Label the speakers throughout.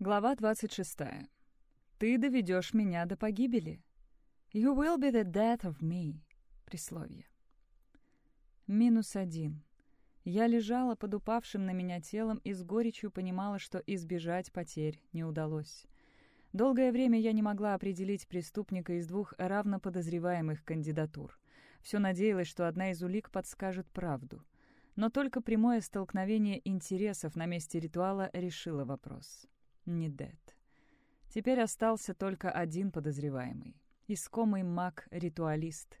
Speaker 1: Глава 26. «Ты доведешь меня до погибели». «You will be the death of me». Присловие. Минус один. Я лежала под упавшим на меня телом и с горечью понимала, что избежать потерь не удалось. Долгое время я не могла определить преступника из двух равноподозреваемых кандидатур. Все надеялась, что одна из улик подскажет правду. Но только прямое столкновение интересов на месте ритуала решило вопрос не Дед. Теперь остался только один подозреваемый. Искомый маг-ритуалист.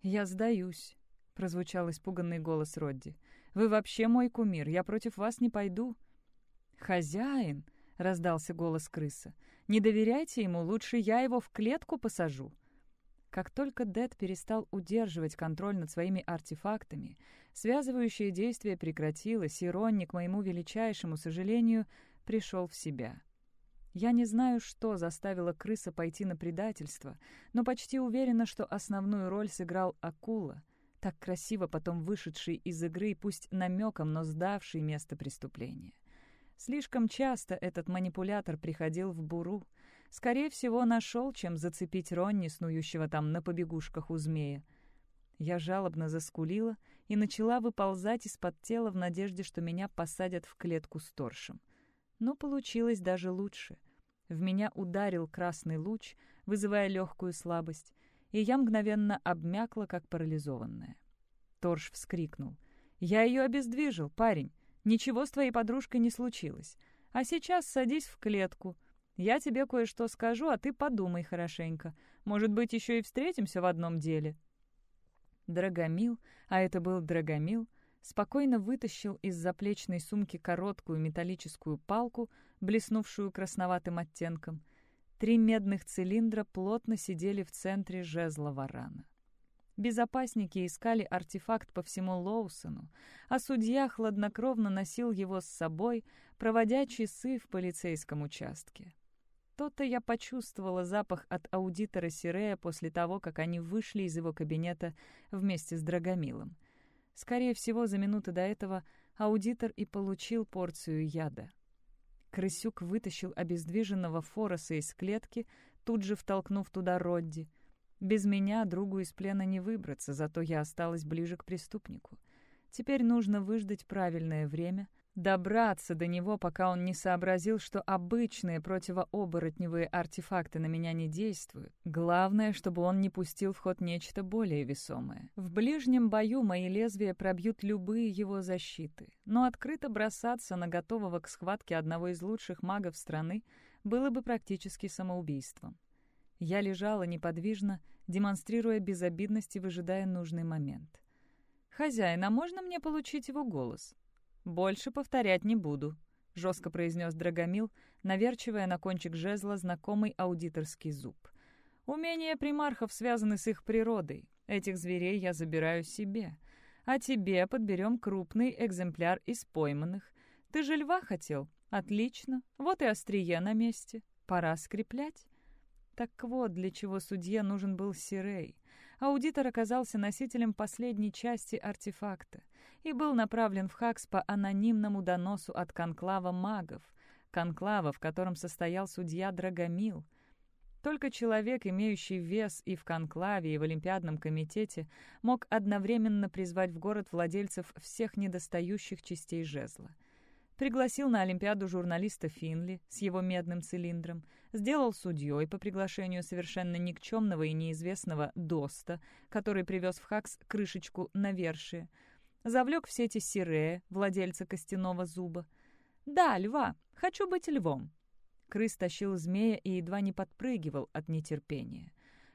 Speaker 1: «Я сдаюсь», — прозвучал испуганный голос Родди. «Вы вообще мой кумир, я против вас не пойду». «Хозяин», — раздался голос крыса, — «не доверяйте ему, лучше я его в клетку посажу». Как только Дед перестал удерживать контроль над своими артефактами, связывающее действие прекратилось, и Ронни, к моему величайшему сожалению, пришел в себя. Я не знаю, что заставило крыса пойти на предательство, но почти уверена, что основную роль сыграл акула, так красиво потом вышедший из игры, пусть намеком, но сдавший место преступления. Слишком часто этот манипулятор приходил в буру. Скорее всего, нашел, чем зацепить Ронни, снующего там на побегушках у змея. Я жалобно заскулила и начала выползать из-под тела в надежде, что меня посадят в клетку с торшем но получилось даже лучше. В меня ударил красный луч, вызывая легкую слабость, и я мгновенно обмякла, как парализованная. Торж вскрикнул. «Я ее обездвижил, парень. Ничего с твоей подружкой не случилось. А сейчас садись в клетку. Я тебе кое-что скажу, а ты подумай хорошенько. Может быть, еще и встретимся в одном деле». Драгомил, а это был Драгомил, спокойно вытащил из заплечной сумки короткую металлическую палку, блеснувшую красноватым оттенком. Три медных цилиндра плотно сидели в центре жезла варана. Безопасники искали артефакт по всему Лоусону, а судья хладнокровно носил его с собой, проводя часы в полицейском участке. То-то я почувствовала запах от аудитора Сирея после того, как они вышли из его кабинета вместе с Драгомилом. Скорее всего, за минуту до этого аудитор и получил порцию яда. Крысюк вытащил обездвиженного Фороса из клетки, тут же втолкнув туда Родди. Без меня другу из плена не выбраться, зато я осталась ближе к преступнику. Теперь нужно выждать правильное время, добраться до него, пока он не сообразил, что обычные противооборотневые артефакты на меня не действуют. Главное, чтобы он не пустил в ход нечто более весомое. В ближнем бою мои лезвия пробьют любые его защиты, но открыто бросаться на готового к схватке одного из лучших магов страны было бы практически самоубийством. Я лежала неподвижно, демонстрируя безобидность и выжидая нужный момент. «Хозяин, а можно мне получить его голос?» «Больше повторять не буду», — жестко произнес Драгомил, наверчивая на кончик жезла знакомый аудиторский зуб. «Умения примархов связаны с их природой. Этих зверей я забираю себе. А тебе подберем крупный экземпляр из пойманных. Ты же льва хотел? Отлично. Вот и острие на месте. Пора скреплять». Так вот, для чего судье нужен был Сирей. Аудитор оказался носителем последней части артефакта и был направлен в Хакс по анонимному доносу от конклава магов, конклава, в котором состоял судья Драгомил. Только человек, имеющий вес и в конклаве, и в Олимпиадном комитете, мог одновременно призвать в город владельцев всех недостающих частей жезла — Пригласил на Олимпиаду журналиста Финли с его медным цилиндром, сделал судьей по приглашению совершенно никчемного и неизвестного Доста, который привез в Хакс крышечку навершие, завлек в сети Сирея, владельца костяного зуба. «Да, льва, хочу быть львом». Крыс тащил змея и едва не подпрыгивал от нетерпения.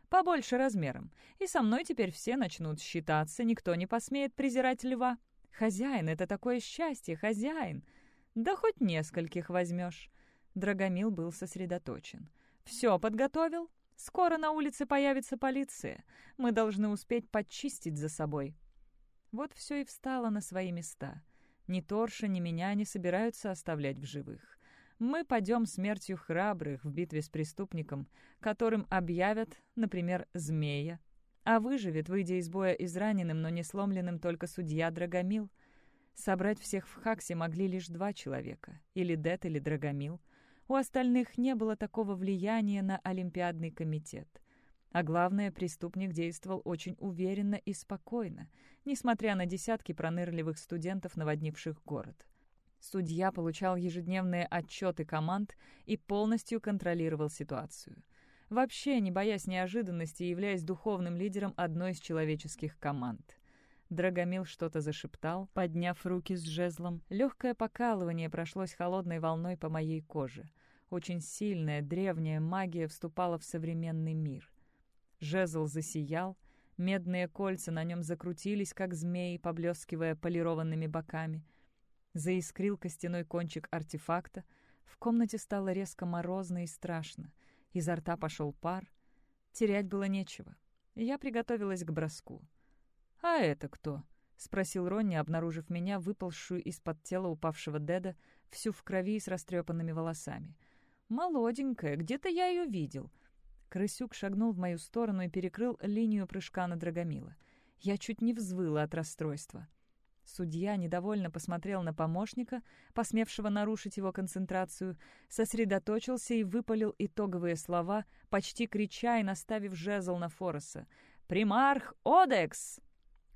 Speaker 1: «Побольше размером, и со мной теперь все начнут считаться, никто не посмеет презирать льва. Хозяин — это такое счастье, хозяин!» «Да хоть нескольких возьмешь». Драгомил был сосредоточен. «Все подготовил? Скоро на улице появится полиция. Мы должны успеть подчистить за собой». Вот все и встало на свои места. Ни Торша, ни меня не собираются оставлять в живых. Мы пойдем смертью храбрых в битве с преступником, которым объявят, например, змея. А выживет, выйдя из боя израненным, но не сломленным только судья Драгомил. Собрать всех в Хаксе могли лишь два человека, или Дет, или Драгомил. У остальных не было такого влияния на Олимпиадный комитет. А главное, преступник действовал очень уверенно и спокойно, несмотря на десятки пронырливых студентов, наводнивших город. Судья получал ежедневные отчеты команд и полностью контролировал ситуацию. Вообще, не боясь неожиданности, являясь духовным лидером одной из человеческих команд. Драгомил что-то зашептал, подняв руки с жезлом. Легкое покалывание прошлось холодной волной по моей коже. Очень сильная, древняя магия вступала в современный мир. Жезл засиял, медные кольца на нем закрутились, как змеи, поблескивая полированными боками — Заискрил костяной кончик артефакта. В комнате стало резко морозно и страшно. Изо рта пошел пар. Терять было нечего. Я приготовилась к броску. «А это кто?» — спросил Ронни, обнаружив меня, выползшую из-под тела упавшего Деда, всю в крови и с растрепанными волосами. «Молоденькая, где-то я ее видел». Крысюк шагнул в мою сторону и перекрыл линию прыжка на Драгомила. Я чуть не взвыла от расстройства. Судья недовольно посмотрел на помощника, посмевшего нарушить его концентрацию, сосредоточился и выпалил итоговые слова, почти крича и наставив жезл на Фороса. «Примарх Одекс!»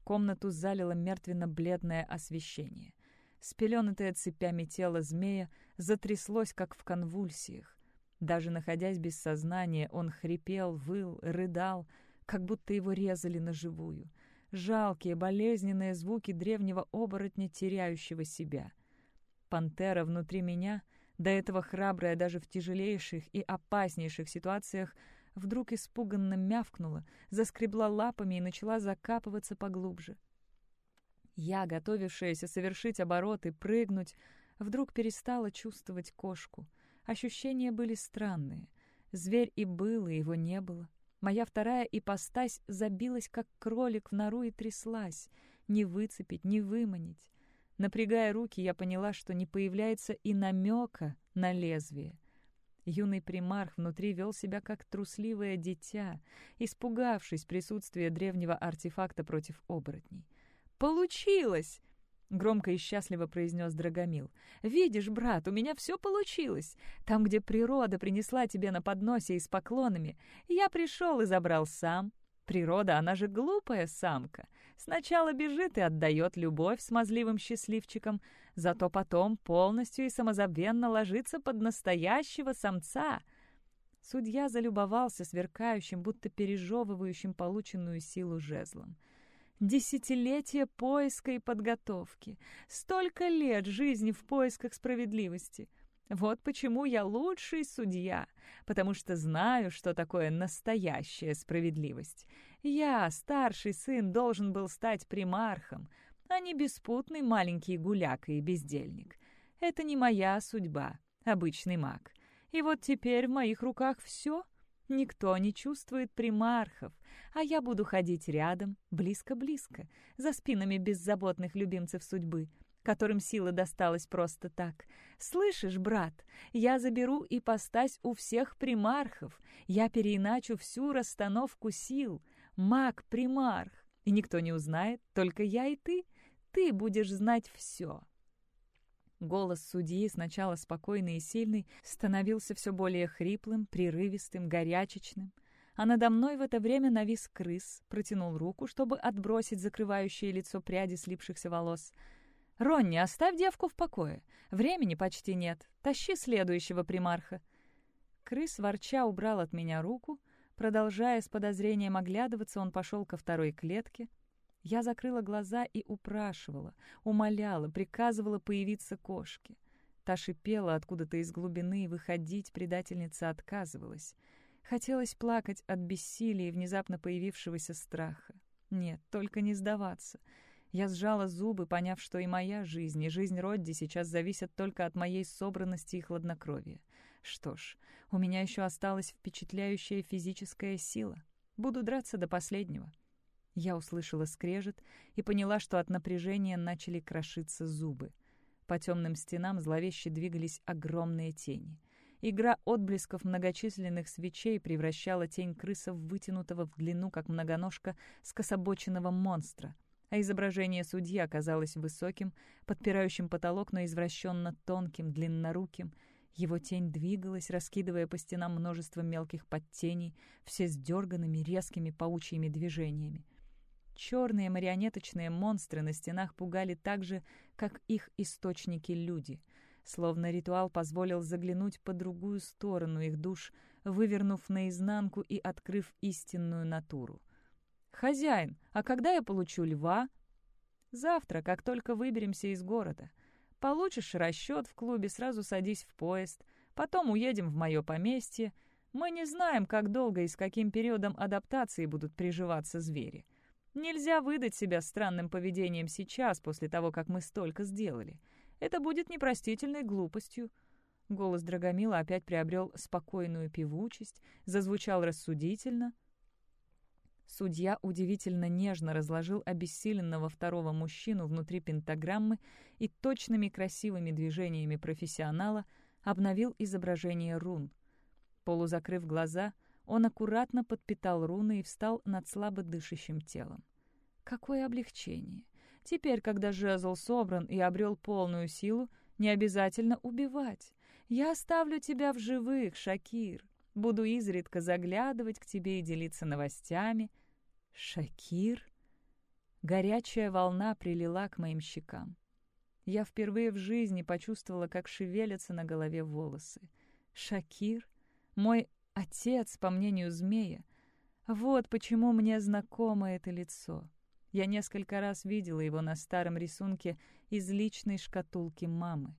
Speaker 1: Комнату залило мертвенно-бледное освещение. Спеленутое цепями тело змея затряслось, как в конвульсиях. Даже находясь без сознания, он хрипел, выл, рыдал, как будто его резали на живую — жалкие, болезненные звуки древнего оборотня, теряющего себя. Пантера внутри меня, до этого храбрая даже в тяжелейших и опаснейших ситуациях, вдруг испуганно мявкнула, заскребла лапами и начала закапываться поглубже. Я, готовившаяся совершить оборот и прыгнуть, вдруг перестала чувствовать кошку. Ощущения были странные. Зверь и был, и его не было. Моя вторая ипостась забилась, как кролик в нору и тряслась. Не выцепить, не выманить. Напрягая руки, я поняла, что не появляется и намека на лезвие. Юный примарх внутри вел себя как трусливое дитя, испугавшись присутствия древнего артефакта против оборотней. «Получилось!» Громко и счастливо произнес Драгомил. «Видишь, брат, у меня все получилось. Там, где природа принесла тебе на подносе и с поклонами, я пришел и забрал сам. Природа, она же глупая самка. Сначала бежит и отдает любовь смазливым счастливчикам, зато потом полностью и самозабвенно ложится под настоящего самца». Судья залюбовался сверкающим, будто пережевывающим полученную силу жезлом. Десятилетия поиска и подготовки. Столько лет жизни в поисках справедливости. Вот почему я лучший судья, потому что знаю, что такое настоящая справедливость. Я, старший сын, должен был стать примархом, а не беспутный маленький гуляка и бездельник. Это не моя судьба, обычный маг. И вот теперь в моих руках все — Никто не чувствует примархов, а я буду ходить рядом, близко-близко, за спинами беззаботных любимцев судьбы, которым сила досталась просто так. Слышишь, брат, я заберу и постась у всех примархов, я переиначу всю расстановку сил, маг-примарх, и никто не узнает, только я и ты. Ты будешь знать все. Голос судьи, сначала спокойный и сильный, становился все более хриплым, прерывистым, горячечным. А надо мной в это время навис крыс, протянул руку, чтобы отбросить закрывающее лицо пряди слипшихся волос. «Ронни, оставь девку в покое. Времени почти нет. Тащи следующего примарха». Крыс ворча убрал от меня руку. Продолжая с подозрением оглядываться, он пошел ко второй клетке, я закрыла глаза и упрашивала, умоляла, приказывала появиться кошке. Та шипела откуда-то из глубины, и выходить предательница отказывалась. Хотелось плакать от бессилия и внезапно появившегося страха. Нет, только не сдаваться. Я сжала зубы, поняв, что и моя жизнь, и жизнь Родди сейчас зависят только от моей собранности и хладнокровия. Что ж, у меня еще осталась впечатляющая физическая сила. Буду драться до последнего. Я услышала скрежет и поняла, что от напряжения начали крошиться зубы. По темным стенам зловеще двигались огромные тени. Игра отблесков многочисленных свечей превращала тень крыса в вытянутого в длину, как многоножка, скособоченного монстра, а изображение судьи оказалось высоким, подпирающим потолок, но извращенно тонким, длинноруким, Его тень двигалась, раскидывая по стенам множество мелких подтеней, все с дерганными, резкими паучьими движениями. Черные марионеточные монстры на стенах пугали так же, как их источники-люди. Словно ритуал позволил заглянуть по другую сторону их душ, вывернув наизнанку и открыв истинную натуру. «Хозяин, а когда я получу льва?» «Завтра, как только выберемся из города. Получишь расчет в клубе, сразу садись в поезд. Потом уедем в мое поместье. Мы не знаем, как долго и с каким периодом адаптации будут приживаться звери. Нельзя выдать себя странным поведением сейчас, после того, как мы столько сделали. Это будет непростительной глупостью. Голос Драгомила опять приобрел спокойную певучесть, зазвучал рассудительно. Судья удивительно нежно разложил обессиленного второго мужчину внутри пентаграммы и точными красивыми движениями профессионала обновил изображение рун. Полузакрыв глаза, он аккуратно подпитал руны и встал над слабо дышащим телом. Какое облегчение! Теперь, когда жезл собран и обрел полную силу, не обязательно убивать. Я оставлю тебя в живых, Шакир. Буду изредка заглядывать к тебе и делиться новостями. Шакир? Горячая волна прилила к моим щекам. Я впервые в жизни почувствовала, как шевелятся на голове волосы. Шакир? Мой отец, по мнению змея. Вот почему мне знакомо это лицо. Я несколько раз видела его на старом рисунке из личной шкатулки мамы.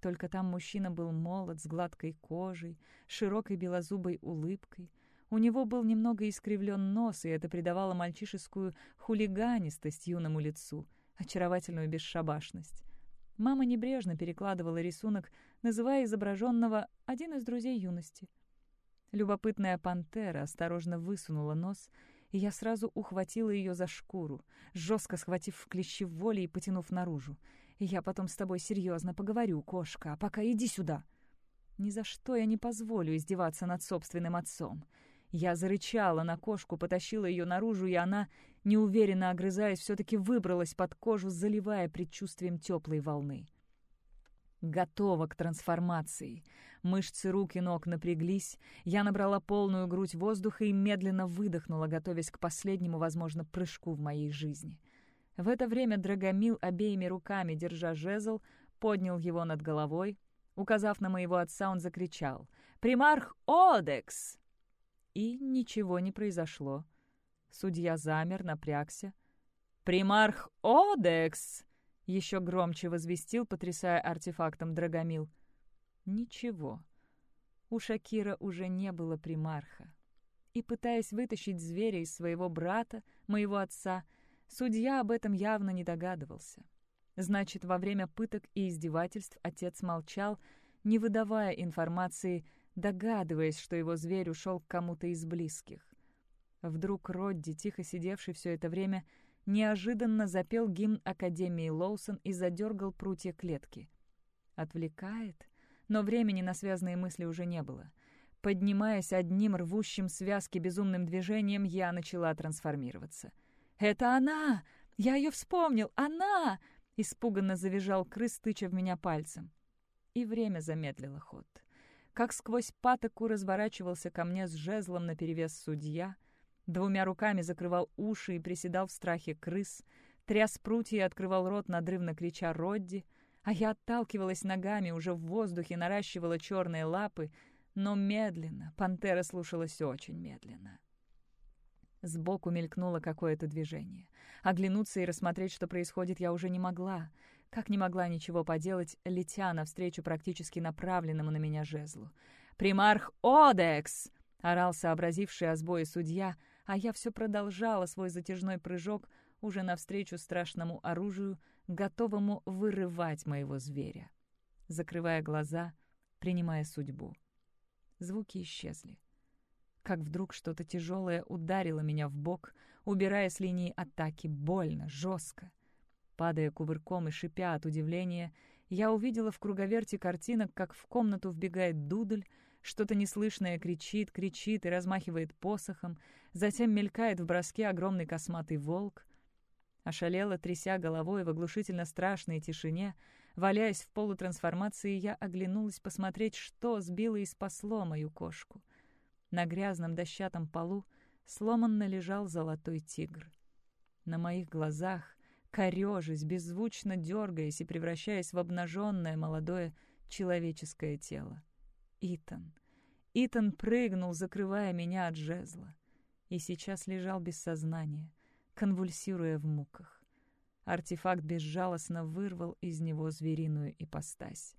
Speaker 1: Только там мужчина был молод, с гладкой кожей, широкой белозубой улыбкой. У него был немного искривлен нос, и это придавало мальчишескую хулиганистость юному лицу, очаровательную бесшабашность. Мама небрежно перекладывала рисунок, называя изображенного один из друзей юности. Любопытная пантера осторожно высунула нос, и я сразу ухватила ее за шкуру, жестко схватив в клещи воли и потянув наружу. Я потом с тобой серьезно поговорю, кошка, а пока иди сюда. Ни за что я не позволю издеваться над собственным отцом. Я зарычала на кошку, потащила ее наружу, и она, неуверенно огрызаясь, все-таки выбралась под кожу, заливая предчувствием теплой волны. Готова к трансформации. Мышцы рук и ног напряглись. Я набрала полную грудь воздуха и медленно выдохнула, готовясь к последнему, возможно, прыжку в моей жизни — в это время Драгомил, обеими руками держа жезл, поднял его над головой. Указав на моего отца, он закричал «Примарх Одекс!» И ничего не произошло. Судья замер, напрягся. «Примарх Одекс!» — еще громче возвестил, потрясая артефактом Драгомил. Ничего. У Шакира уже не было примарха. И, пытаясь вытащить зверя из своего брата, моего отца, — Судья об этом явно не догадывался. Значит, во время пыток и издевательств отец молчал, не выдавая информации, догадываясь, что его зверь ушел к кому-то из близких. Вдруг Родди, тихо сидевший все это время, неожиданно запел гимн Академии Лоусон и задергал прутья клетки. Отвлекает? Но времени на связанные мысли уже не было. Поднимаясь одним рвущим связки безумным движением, я начала трансформироваться — «Это она! Я ее вспомнил! Она!» Испуганно завизжал крыс, тыча в меня пальцем. И время замедлило ход. Как сквозь патоку разворачивался ко мне с жезлом наперевес судья, двумя руками закрывал уши и приседал в страхе крыс, тряс прутья и открывал рот, надрывно крича «Родди!», а я отталкивалась ногами, уже в воздухе наращивала черные лапы, но медленно, пантера слушалась очень медленно. Сбоку мелькнуло какое-то движение. Оглянуться и рассмотреть, что происходит, я уже не могла. Как не могла ничего поделать, летя навстречу практически направленному на меня жезлу. «Примарх Одекс!» — орал сообразивший о сбое судья, а я все продолжала свой затяжной прыжок уже навстречу страшному оружию, готовому вырывать моего зверя. Закрывая глаза, принимая судьбу. Звуки исчезли как вдруг что-то тяжелое ударило меня в бок, убирая с линии атаки больно, жестко. Падая кувырком и шипя от удивления, я увидела в круговерте картинок, как в комнату вбегает дудль, что-то неслышное кричит, кричит и размахивает посохом, затем мелькает в броске огромный косматый волк. Ошалело, тряся головой в оглушительно страшной тишине, Валяясь в полутрансформации, я оглянулась посмотреть, что сбило и спасло мою кошку. На грязном дощатом полу сломанно лежал золотой тигр. На моих глазах, корежась, беззвучно дергаясь и превращаясь в обнаженное молодое человеческое тело. Итан. Итан прыгнул, закрывая меня от жезла. И сейчас лежал без сознания, конвульсируя в муках. Артефакт безжалостно вырвал из него звериную ипостась.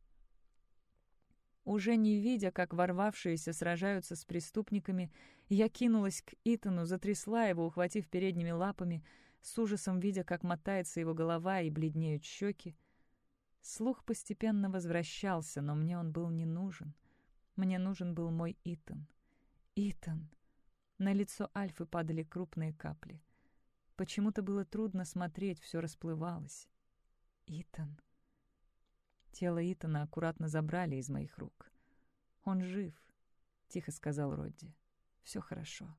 Speaker 1: Уже не видя, как ворвавшиеся сражаются с преступниками, я кинулась к Итану, затрясла его, ухватив передними лапами, с ужасом видя, как мотается его голова и бледнеют щеки. Слух постепенно возвращался, но мне он был не нужен. Мне нужен был мой Итан. Итан! На лицо Альфы падали крупные капли. Почему-то было трудно смотреть, все расплывалось. Итан. Тело Итана аккуратно забрали из моих рук. «Он жив», — тихо сказал Родди. «Все хорошо».